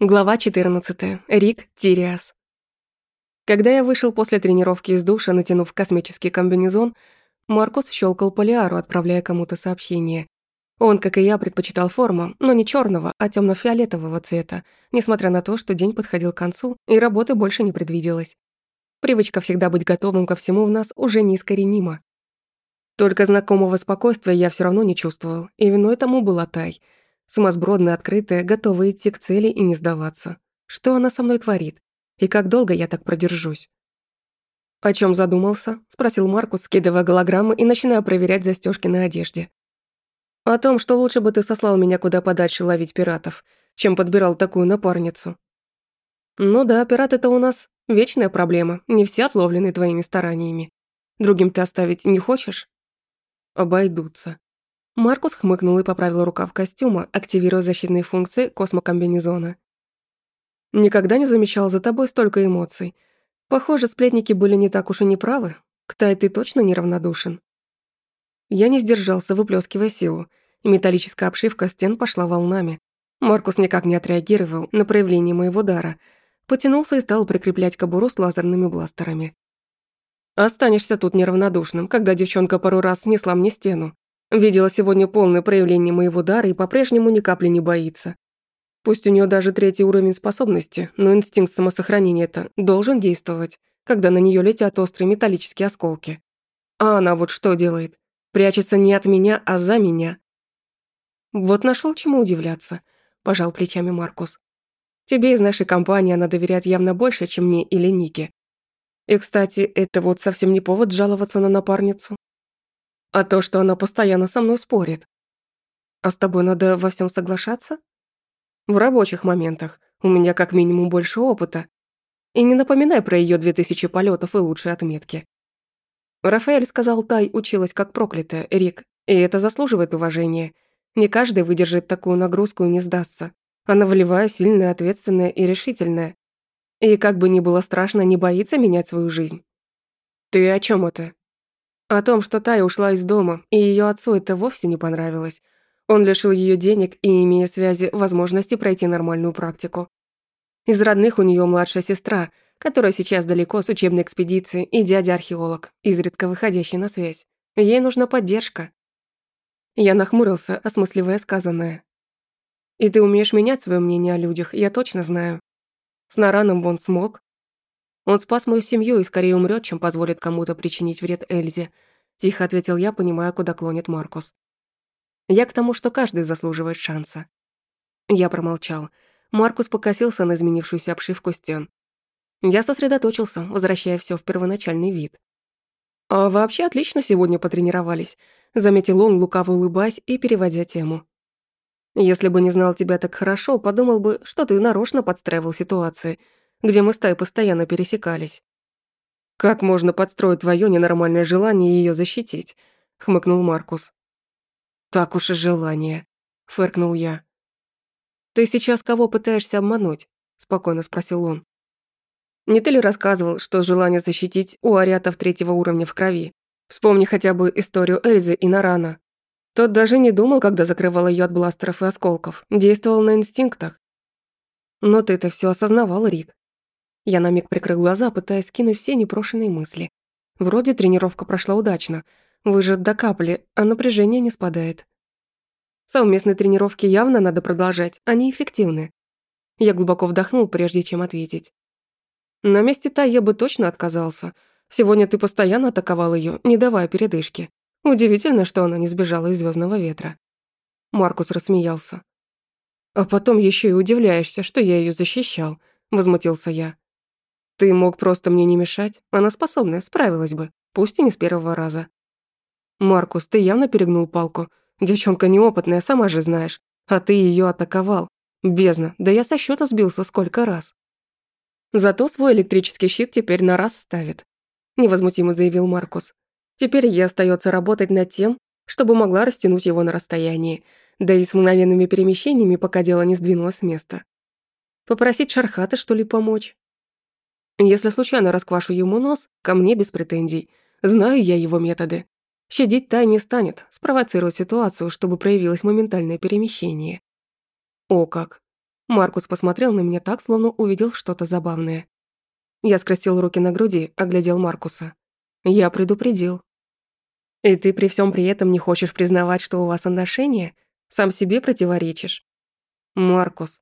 Глава 14. Рик Тириас. Когда я вышел после тренировки из душа, натянув космический комбинезон, Маркус щелкал полиару, отправляя кому-то сообщение. Он, как и я, предпочитал форму, но не черного, а темно фиолетового цвета, несмотря на то, что день подходил к концу, и работы больше не предвиделось. Привычка всегда быть готовым ко всему в нас уже неискоренима. Только знакомого спокойствия я все равно не чувствовал, и виной тому была Тай — Сумасбродно открытая, готовая идти к цели и не сдаваться. Что она со мной творит? И как долго я так продержусь? «О чем задумался?» – спросил Маркус, скидывая голограммы и начиная проверять застежки на одежде. «О том, что лучше бы ты сослал меня куда подальше ловить пиратов, чем подбирал такую напарницу». «Ну да, пираты-то у нас вечная проблема, не все отловлены твоими стараниями. Другим ты оставить не хочешь?» «Обойдутся», Маркус хмыкнул и поправил рукав костюма, активируя защитные функции космокомбинезона. «Никогда не замечал за тобой столько эмоций. Похоже, сплетники были не так уж и неправы. К Тай ты точно неравнодушен». Я не сдержался, выплескивая силу, и металлическая обшивка стен пошла волнами. Маркус никак не отреагировал на проявление моего дара, потянулся и стал прикреплять кобуру с лазерными бластерами. «Останешься тут неравнодушным, когда девчонка пару раз снесла мне стену. Видела сегодня полное проявление моего дара и по-прежнему ни капли не боится. Пусть у нее даже третий уровень способности, но инстинкт самосохранения-то должен действовать, когда на нее летят острые металлические осколки. А она вот что делает? Прячется не от меня, а за меня. Вот нашел чему удивляться, пожал плечами Маркус. Тебе из нашей компании она доверяет явно больше, чем мне или Нике. И, кстати, это вот совсем не повод жаловаться на напарницу а то, что она постоянно со мной спорит. А с тобой надо во всем соглашаться? В рабочих моментах у меня как минимум больше опыта. И не напоминай про ее две тысячи полетов и лучшие отметки. Рафаэль сказал, Тай училась как проклятая, Рик, и это заслуживает уважения. Не каждый выдержит такую нагрузку и не сдастся. Она волевая, сильная, ответственная и решительная. И как бы ни было страшно, не боится менять свою жизнь. Ты о чем это? О том, что Тая ушла из дома, и ее отцу это вовсе не понравилось. Он лишил ее денег и, имея связи, возможности пройти нормальную практику. Из родных у нее младшая сестра, которая сейчас далеко с учебной экспедиции, и дядя-археолог, изредка выходящий на связь. Ей нужна поддержка. Я нахмурился, осмысливая сказанное. «И ты умеешь менять свое мнение о людях, я точно знаю. С Нараном вон смог, он спас мою семью и скорее умрет, чем позволит кому-то причинить вред Эльзе», – тихо ответил я, понимая, куда клонит Маркус. «Я к тому, что каждый заслуживает шанса». Я промолчал. Маркус покосился на изменившуюся обшивку стен. Я сосредоточился, возвращая все в первоначальный вид. «А вообще отлично сегодня потренировались», – заметил он, лукаво улыбаясь и переводя тему. «Если бы не знал тебя так хорошо, подумал бы, что ты нарочно подстраивал ситуации», – где мы с Тай постоянно пересекались. «Как можно подстроить твое ненормальное желание ее защитить?» — хмыкнул Маркус. «Так уж и желание», — фыркнул я. «Ты сейчас кого пытаешься обмануть?» — спокойно спросил он. «Не ты ли рассказывал, что желание защитить у ариатов третьего уровня в крови? Вспомни хотя бы историю Эльзы и Нарана. Тот даже не думал, когда закрывал ее от бластеров и осколков, действовал на инстинктах. Но ты это все осознавал, Рик. Я на миг прикрыл глаза, пытаясь скинуть все непрошенные мысли. Вроде тренировка прошла удачно. Выжат до капли, а напряжение не спадает. Совместные тренировки явно надо продолжать, они эффективны. Я глубоко вдохнул, прежде чем ответить. На месте Тай я бы точно отказался. Сегодня ты постоянно атаковал ее, не давая передышки. Удивительно, что она не сбежала из звездного ветра. Маркус рассмеялся. А потом еще и удивляешься, что я ее защищал, возмутился я. Ты мог просто мне не мешать. Она способная, справилась бы. Пусть и не с первого раза. Маркус, ты явно перегнул палку. Девчонка неопытная, сама же знаешь. А ты ее атаковал. Бездна, да я со счета сбился сколько раз. Зато свой электрический щит теперь на раз ставит. Невозмутимо заявил Маркус. Теперь ей остается работать над тем, чтобы могла растянуть его на расстоянии. Да и с мгновенными перемещениями, пока дело не сдвинулось с места. Попросить Шархата, что ли, помочь? Если случайно расквашу ему нос, ко мне без претензий. Знаю я его методы. Щадить Тай не станет, спровоцировать ситуацию, чтобы проявилось моментальное перемещение. О как. Маркус посмотрел на меня так, словно увидел что-то забавное. Я скрестил руки на груди, оглядел Маркуса. Я предупредил. И ты при всем при этом не хочешь признавать, что у вас отношения? Сам себе противоречишь. Маркус.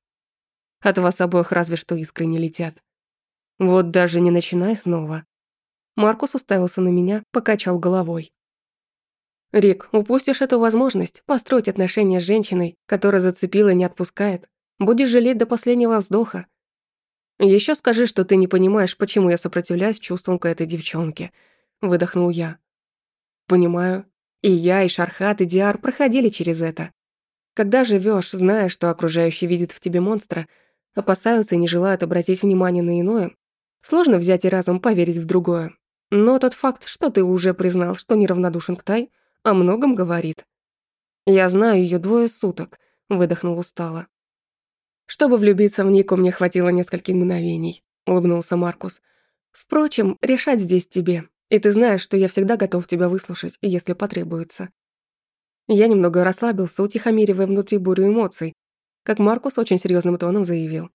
От вас обоих разве что искры не летят. Вот даже не начинай снова. Маркус уставился на меня, покачал головой. Рик, упустишь эту возможность построить отношения с женщиной, которая зацепила и не отпускает. Будешь жалеть до последнего вздоха. Еще скажи, что ты не понимаешь, почему я сопротивляюсь чувствам к этой девчонке. Выдохнул я. Понимаю. И я, и Шархат, и Диар проходили через это. Когда живешь, зная, что окружающий видит в тебе монстра, опасаются и не желают обратить внимание на иное, сложно взять и разом поверить в другое. Но тот факт, что ты уже признал, что неравнодушен к Тай, о многом говорит. Я знаю ее двое суток, выдохнул устало. Чтобы влюбиться в Нику, мне хватило нескольких мгновений, улыбнулся Маркус. Впрочем, решать здесь тебе, и ты знаешь, что я всегда готов тебя выслушать, если потребуется. Я немного расслабился, утихомиривая внутри бурю эмоций, как Маркус очень серьезным тоном заявил.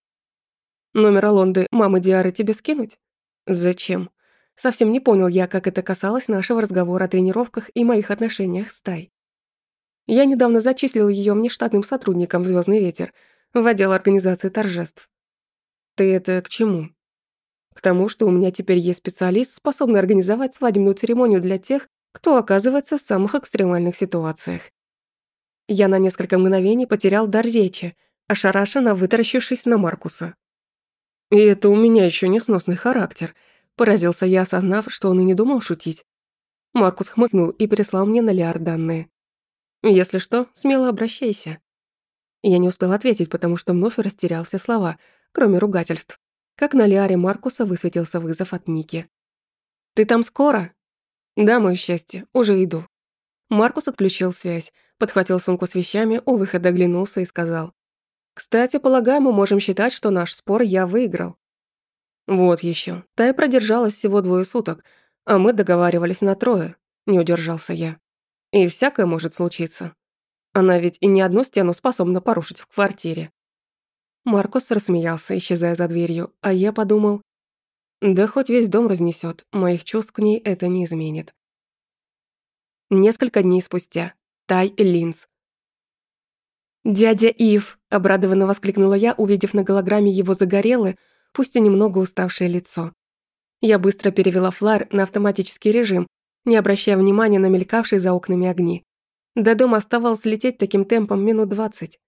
«Номер Алонды мамы Диары тебе скинуть?» «Зачем?» Совсем не понял я, как это касалось нашего разговора о тренировках и моих отношениях с Тай. Я недавно зачислил ее внештатным сотрудником в Звездный ветер» в отдел организации торжеств. Ты это к чему? К тому, что у меня теперь есть специалист, способный организовать свадебную церемонию для тех, кто оказывается в самых экстремальных ситуациях. Я на несколько мгновений потерял дар речи, ошарашенно вытаращившись на Маркуса. И это у меня еще несносный характер – Поразился я, осознав, что он и не думал шутить. Маркус хмыкнул и переслал мне на Лиар данные. «Если что, смело обращайся». Я не успел ответить, потому что вновь растерял все слова, кроме ругательств. Как на Лиаре Маркуса высветился вызов от Ники. «Ты там скоро?» «Да, мое счастье, уже иду». Маркус отключил связь, подхватил сумку с вещами, у выхода оглянулся и сказал. «Кстати, полагаю, мы можем считать, что наш спор я выиграл. Вот еще. Тай продержалась всего двое суток, а мы договаривались на трое. Не удержался я. И всякое может случиться. Она ведь и не одну стену способна порушить в квартире. Маркус рассмеялся, исчезая за дверью, а я подумал, да хоть весь дом разнесет, моих чувств к ней это не изменит. Несколько дней спустя. Тай Линз. «Дядя Ив!» – обрадованно воскликнула я, увидев на голограмме его загорелый, пусть и немного уставшее лицо. Я быстро перевела флар на автоматический режим, не обращая внимания на мелькавшие за окнами огни. До дома оставалось лететь таким темпом минут двадцать.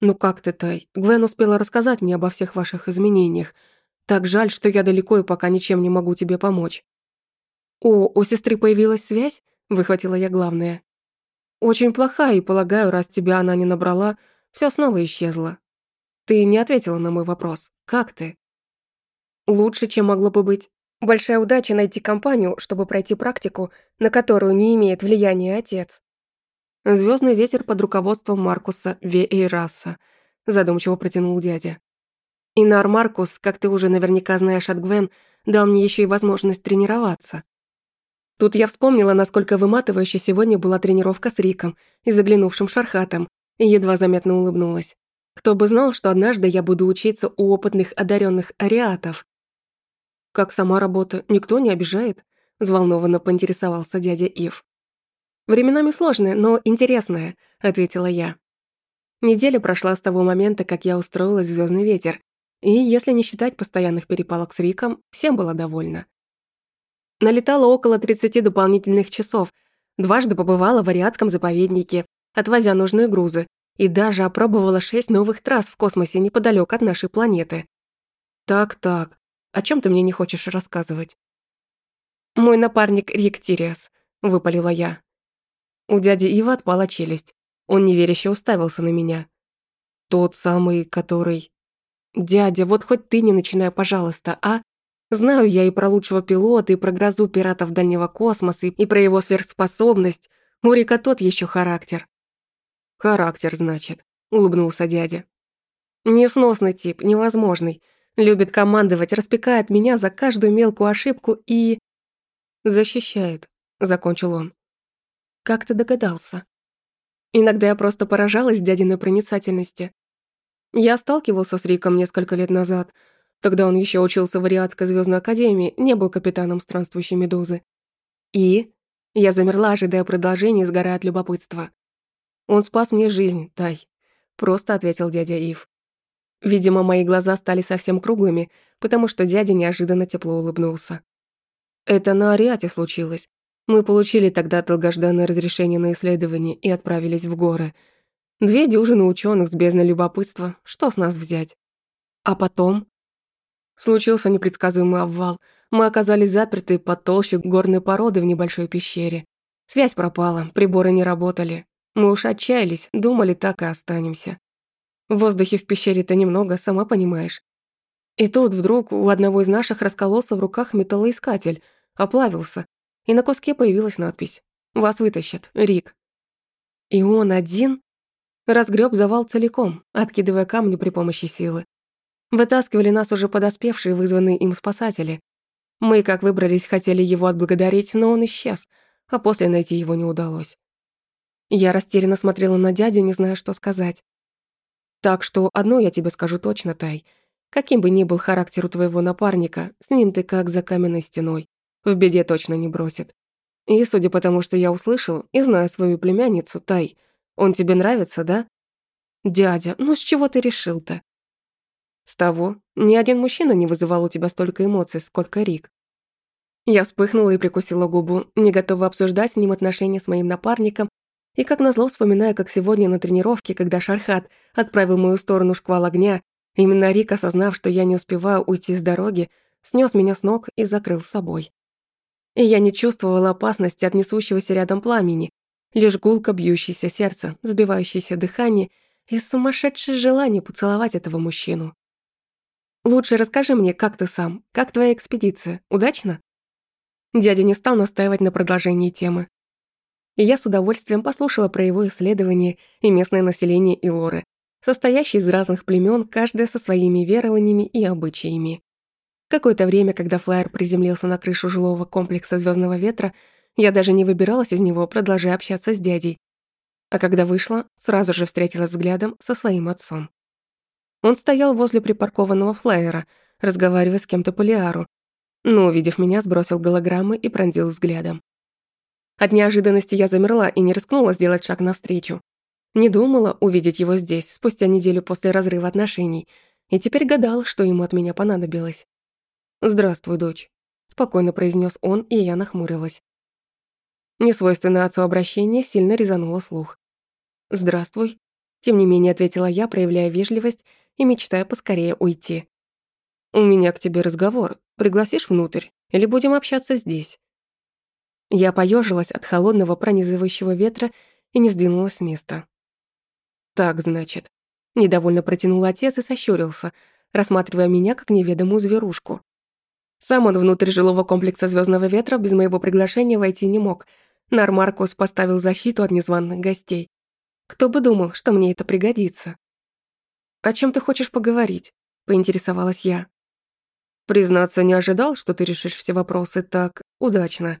«Ну как ты, Тай? Гвен успела рассказать мне обо всех ваших изменениях. Так жаль, что я далеко и пока ничем не могу тебе помочь». «О, у сестры появилась связь?» – выхватила я главное. «Очень плохая, и, полагаю, раз тебя она не набрала, все снова исчезло. Ты не ответила на мой вопрос. Как ты? Лучше, чем могло бы быть. Большая удача найти компанию, чтобы пройти практику, на которую не имеет влияния отец. Звездный ветер под руководством Маркуса Веэйраса, задумчиво протянул дядя. Инар Маркус, как ты уже наверняка знаешь от Гвен, дал мне еще и возможность тренироваться. Тут я вспомнила, насколько выматывающей сегодня была тренировка с Риком и заглянувшим Шархатом, и едва заметно улыбнулась. Кто бы знал, что однажды я буду учиться у опытных одаренных ариатов. Как сама работа, никто не обижает, взволнованно поинтересовался дядя Ив. Временами сложная, но интересная, ответила я. Неделя прошла с того момента, как я устроилась в Звездный ветер, и, если не считать постоянных перепалок с Риком, всем была довольна. Налетала около 30 дополнительных часов, дважды побывала в Ариатском заповеднике, отвозя нужные грузы, и даже опробовала шесть новых трасс в космосе неподалеку от нашей планеты. Так-так, о чем ты мне не хочешь рассказывать? Мой напарник Рик Тириас, выпалила я. У дяди Ива отпала челюсть. Он неверяще уставился на меня. Тот самый, который... Дядя, вот хоть ты не начинай, пожалуйста, а? Знаю я и про лучшего пилота, и про грозу пиратов дальнего космоса, и про его сверхспособность. У Рика тот еще характер. «Характер, значит», — улыбнулся дядя. «Несносный тип, невозможный. Любит командовать, распекает меня за каждую мелкую ошибку и...» «Защищает», — закончил он. «Как ты догадался?» Иногда я просто поражалась дядиной проницательности. Я сталкивался с Риком несколько лет назад. Тогда он еще учился в Ариадской звездной академии, не был капитаном странствующей медузы. И я замерла, ожидая продолжения, сгорая от любопытства. Он спас мне жизнь, Тай, просто ответил дядя Ив. Видимо, мои глаза стали совсем круглыми, потому что дядя неожиданно тепло улыбнулся. Это на Ариате случилось. Мы получили тогда долгожданное разрешение на исследование и отправились в горы. Две дюжины ученых с бездной любопытства. Что с нас взять? А потом? Случился непредсказуемый обвал. Мы оказались заперты под толщей горной породы в небольшой пещере. Связь пропала, приборы не работали. Мы уж отчаялись, думали, так и останемся. В воздухе в пещере-то немного, сама понимаешь. И тут вдруг у одного из наших раскололся в руках металлоискатель, оплавился, и на куске появилась надпись «Вас вытащат, Рик». И он один разгреб завал целиком, откидывая камни при помощи силы. Вытаскивали нас уже подоспевшие, вызванные им спасатели. Мы, как выбрались, хотели его отблагодарить, но он исчез, а после найти его не удалось. Я растерянно смотрела на дядю, не зная, что сказать. Так что одно я тебе скажу точно, Тай. Каким бы ни был характер у твоего напарника, с ним ты как за каменной стеной в беде точно не бросит. И судя по тому, что я услышал, и зная свою племянницу, Тай, он тебе нравится, да? Дядя, ну с чего ты решил-то? С того, ни один мужчина не вызывал у тебя столько эмоций, сколько Рик. Я вспыхнула и прикусила губу, не готова обсуждать с ним отношения с моим напарником, и как назло вспоминаю, как сегодня на тренировке, когда Шархат отправил мою сторону шквал огня, именно Рик, осознав, что я не успеваю уйти с дороги, снес меня с ног и закрыл собой и я не чувствовала опасности от несущегося рядом пламени, лишь гулко бьющееся сердце, сбивающееся дыхание и сумасшедшее желание поцеловать этого мужчину. «Лучше расскажи мне, как ты сам, как твоя экспедиция, удачно?» Дядя не стал настаивать на продолжении темы. И я с удовольствием послушала про его исследования и местное население Илоры, состоящее из разных племен, каждое со своими верованиями и обычаями. Какое-то время, когда флайер приземлился на крышу жилого комплекса Звездного ветра, я даже не выбиралась из него, продолжая общаться с дядей. А когда вышла, сразу же встретилась взглядом со своим отцом. Он стоял возле припаркованного флайера, разговаривая с кем-то по Лиару, но, увидев меня, сбросил голограммы и пронзил взглядом. От неожиданности я замерла и не рискнула сделать шаг навстречу. Не думала увидеть его здесь, спустя неделю после разрыва отношений, и теперь гадал, что ему от меня понадобилось. «Здравствуй, дочь», — спокойно произнес он, и я нахмурилась. Несвойственное отцу обращение сильно резануло слух. «Здравствуй», — тем не менее ответила я, проявляя вежливость и мечтая поскорее уйти. «У меня к тебе разговор. Пригласишь внутрь или будем общаться здесь?» Я поежилась от холодного пронизывающего ветра и не сдвинулась с места. «Так, значит». Недовольно протянул отец и сощурился, рассматривая меня как неведомую зверушку. Сам он внутрь жилого комплекса Звездного ветра без моего приглашения войти не мог. Нар Маркус поставил защиту от незваных гостей. Кто бы думал, что мне это пригодится. «О чем ты хочешь поговорить?» – поинтересовалась я. Признаться, не ожидал, что ты решишь все вопросы так удачно.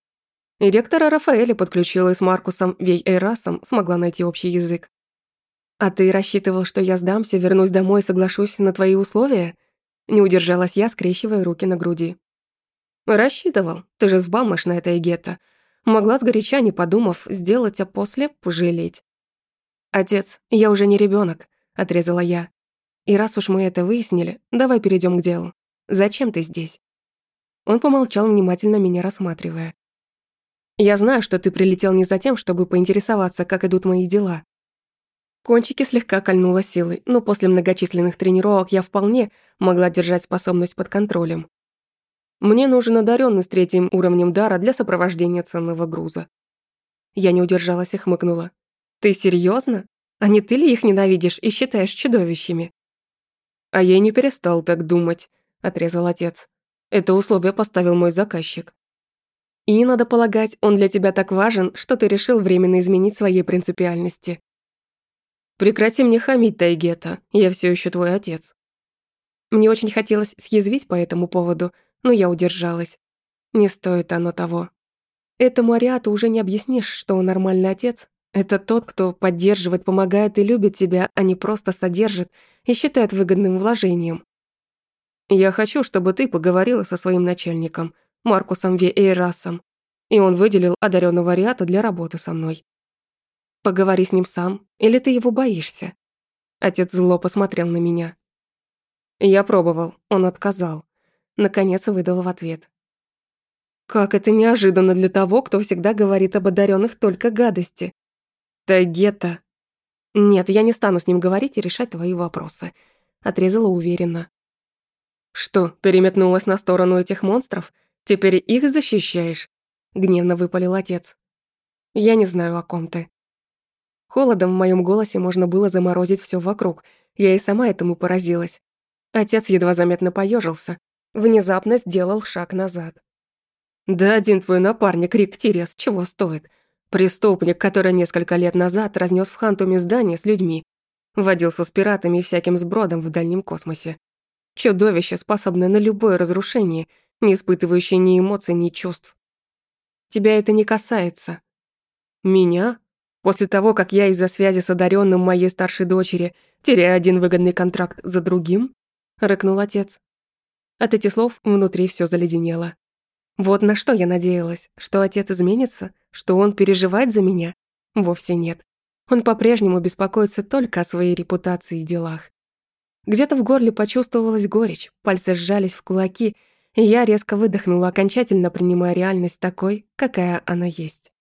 И ректора Рафаэля подключила и с Маркусом Вей Эйрасом смогла найти общий язык. А ты рассчитывал, что я сдамся, вернусь домой и соглашусь на твои условия? Не удержалась я, скрещивая руки на груди. Рассчитывал. Ты же сбалмошь на это Эгета. Могла сгоряча, не подумав, сделать, а после пожалеть. «Отец, я уже не ребенок, отрезала я. «И раз уж мы это выяснили, давай перейдем к делу. Зачем ты здесь?» Он помолчал, внимательно меня рассматривая. «Я знаю, что ты прилетел не за тем, чтобы поинтересоваться, как идут мои дела». Кончики слегка кольнуло силой, но после многочисленных тренировок я вполне могла держать способность под контролем. Мне нужен одаренный с третьим уровнем дара для сопровождения ценного груза. Я не удержалась и хмыкнула. Ты серьезно? А не ты ли их ненавидишь и считаешь чудовищами? А я не перестал так думать, отрезал отец. Это условие поставил мой заказчик. И, надо полагать, он для тебя так важен, что ты решил временно изменить своей принципиальности. Прекрати мне хамить, Тайгета, я все еще твой отец. Мне очень хотелось съязвить по этому поводу, но я удержалась. Не стоит оно того. Этому Ариату уже не объяснишь, что он нормальный отец, Это тот, кто поддерживает, помогает и любит тебя, а не просто содержит и считает выгодным вложением. Я хочу, чтобы ты поговорила со своим начальником, Маркусом Веэйрасом, и он выделил одаренного Риата для работы со мной. Поговори с ним сам, или ты его боишься? Отец зло посмотрел на меня. Я пробовал, он отказал. Наконец выдал в ответ. Как это неожиданно для того, кто всегда говорит об одаренных только гадости. Тагета. Нет, я не стану с ним говорить и решать твои вопросы. Отрезала уверенно. Что, переметнулась на сторону этих монстров? Теперь их защищаешь? Гневно выпалил отец. Я не знаю, о ком ты. Холодом в моем голосе можно было заморозить все вокруг. Я и сама этому поразилась. Отец едва заметно поежился, внезапно сделал шаг назад. Да один твой напарник, Рик Тириас, чего стоит? Преступник, который несколько лет назад разнес в Хантуме здание с людьми, водился с пиратами и всяким сбродом в дальнем космосе. Чудовище, способное на любое разрушение, не испытывающее ни эмоций, ни чувств. Тебя это не касается. Меня? После того, как я из-за связи с одаренным моей старшей дочери теряю один выгодный контракт за другим? Рыкнул отец. От этих слов внутри все заледенело. Вот на что я надеялась, что отец изменится, что он переживает за меня. Вовсе нет. Он по-прежнему беспокоится только о своей репутации и делах. Где-то в горле почувствовалась горечь, пальцы сжались в кулаки, и я резко выдохнула, окончательно принимая реальность такой, какая она есть.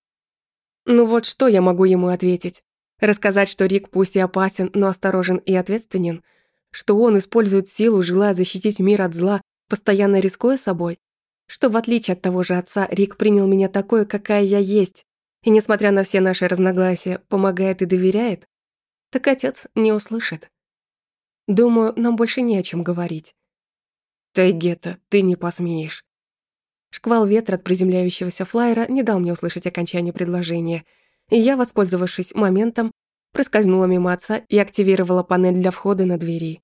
Ну вот что я могу ему ответить? Рассказать, что Рик пусть и опасен, но осторожен и ответственен? Что он использует силу, желая защитить мир от зла, постоянно рискуя собой? Что, в отличие от того же отца, Рик принял меня такой, какая я есть, и, несмотря на все наши разногласия, помогает и доверяет, так отец не услышит. Думаю, нам больше не о чем говорить. Тайгета, ты не посмеешь. Шквал ветра от приземляющегося флайера не дал мне услышать окончание предложения, и я, воспользовавшись моментом, проскользнула мимо отца и активировала панель для входа на двери.